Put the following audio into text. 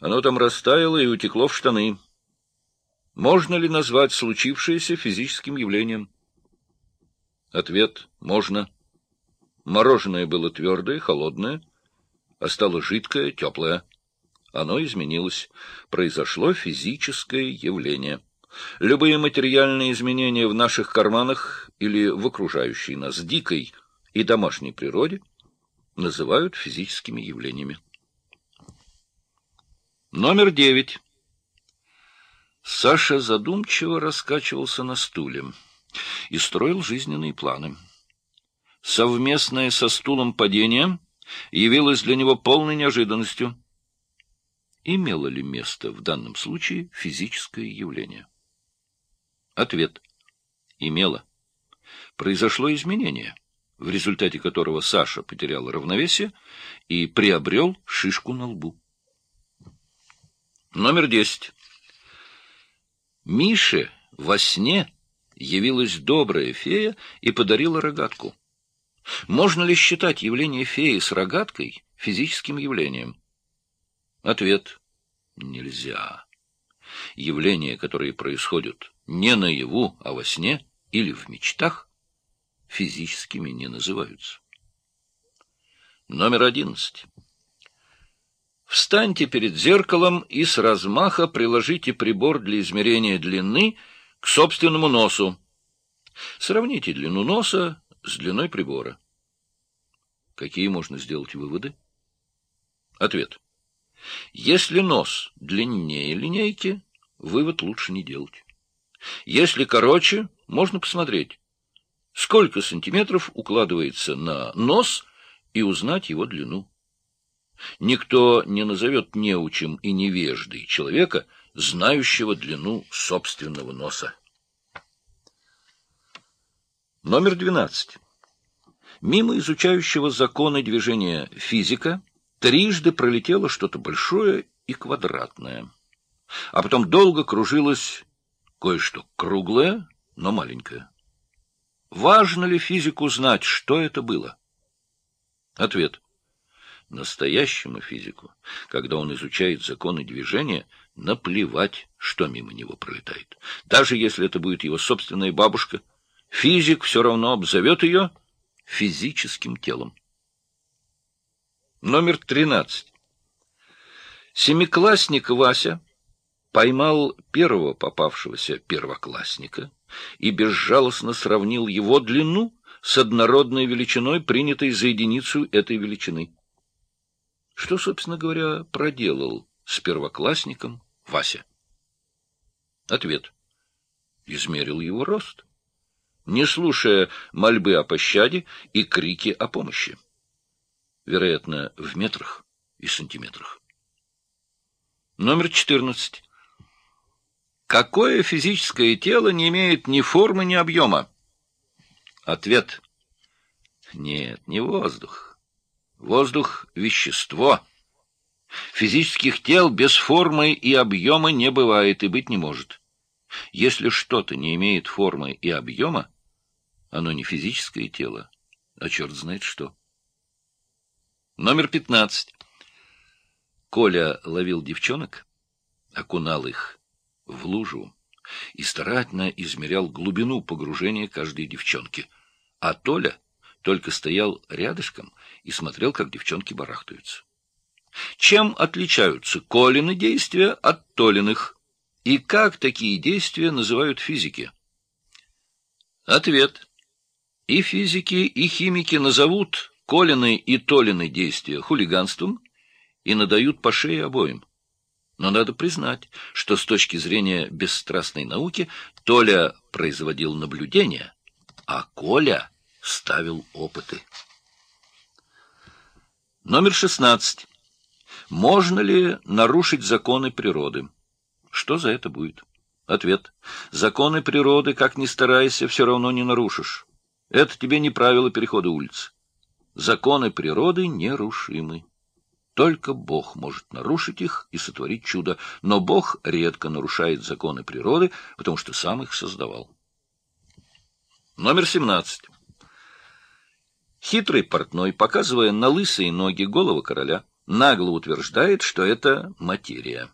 Оно там растаяло и утекло в штаны. Можно ли назвать случившееся физическим явлением? Ответ — можно. Мороженое было твердое, холодное, а стало жидкое, теплое. Оно изменилось. Произошло физическое явление. Любые материальные изменения в наших карманах или в окружающей нас дикой и домашней природе называют физическими явлениями. Номер девять. Саша задумчиво раскачивался на стуле и строил жизненные планы. Совместное со стулом падение явилось для него полной неожиданностью. Имело ли место в данном случае физическое явление? Ответ. Имело. Произошло изменение, в результате которого Саша потерял равновесие и приобрел шишку на лбу. Номер десять. Мише во сне явилась добрая фея и подарила рогатку. Можно ли считать явление феи с рогаткой физическим явлением? Ответ — нельзя. Явления, которые происходят не наяву, а во сне или в мечтах, физическими не называются. Номер одиннадцать. Встаньте перед зеркалом и с размаха приложите прибор для измерения длины к собственному носу. Сравните длину носа с длиной прибора. Какие можно сделать выводы? Ответ. Если нос длиннее линейки, вывод лучше не делать. Если короче, можно посмотреть, сколько сантиметров укладывается на нос и узнать его длину. Никто не назовет неучим и невеждой человека, знающего длину собственного носа. Номер 12. Мимо изучающего законы движения физика трижды пролетело что-то большое и квадратное. А потом долго кружилось кое-что круглое, но маленькое. Важно ли физику знать, что это было? Ответ. Настоящему физику, когда он изучает законы движения, наплевать, что мимо него пролетает. Даже если это будет его собственная бабушка, физик все равно обзовет ее физическим телом. Номер 13. Семиклассник Вася поймал первого попавшегося первоклассника и безжалостно сравнил его длину с однородной величиной, принятой за единицу этой величины. Что, собственно говоря, проделал с первоклассником Вася? Ответ. Измерил его рост, не слушая мольбы о пощаде и крики о помощи. Вероятно, в метрах и сантиметрах. Номер 14. Какое физическое тело не имеет ни формы, ни объема? Ответ. Нет, не воздух. Воздух — вещество. Физических тел без формы и объема не бывает и быть не может. Если что-то не имеет формы и объема, оно не физическое тело, а черт знает что. Номер пятнадцать. Коля ловил девчонок, окунал их в лужу и старательно измерял глубину погружения каждой девчонки. А Толя только стоял рядышком и смотрел, как девчонки барахтаются. Чем отличаются Колины действия от Толиных? И как такие действия называют физики? Ответ. И физики, и химики назовут Колины и Толины действия хулиганством и надают по шее обоим. Но надо признать, что с точки зрения бесстрастной науки Толя производил наблюдения, а Коля ставил опыты. Номер 16. Можно ли нарушить законы природы? Что за это будет? Ответ. Законы природы, как ни старайся, все равно не нарушишь. Это тебе не правило перехода улиц. Законы природы нерушимы. Только Бог может нарушить их и сотворить чудо, но Бог редко нарушает законы природы, потому что сам их создавал. Номер 17. Хитрый портной, показывая на лысые ноги голову короля, нагло утверждает, что это материя.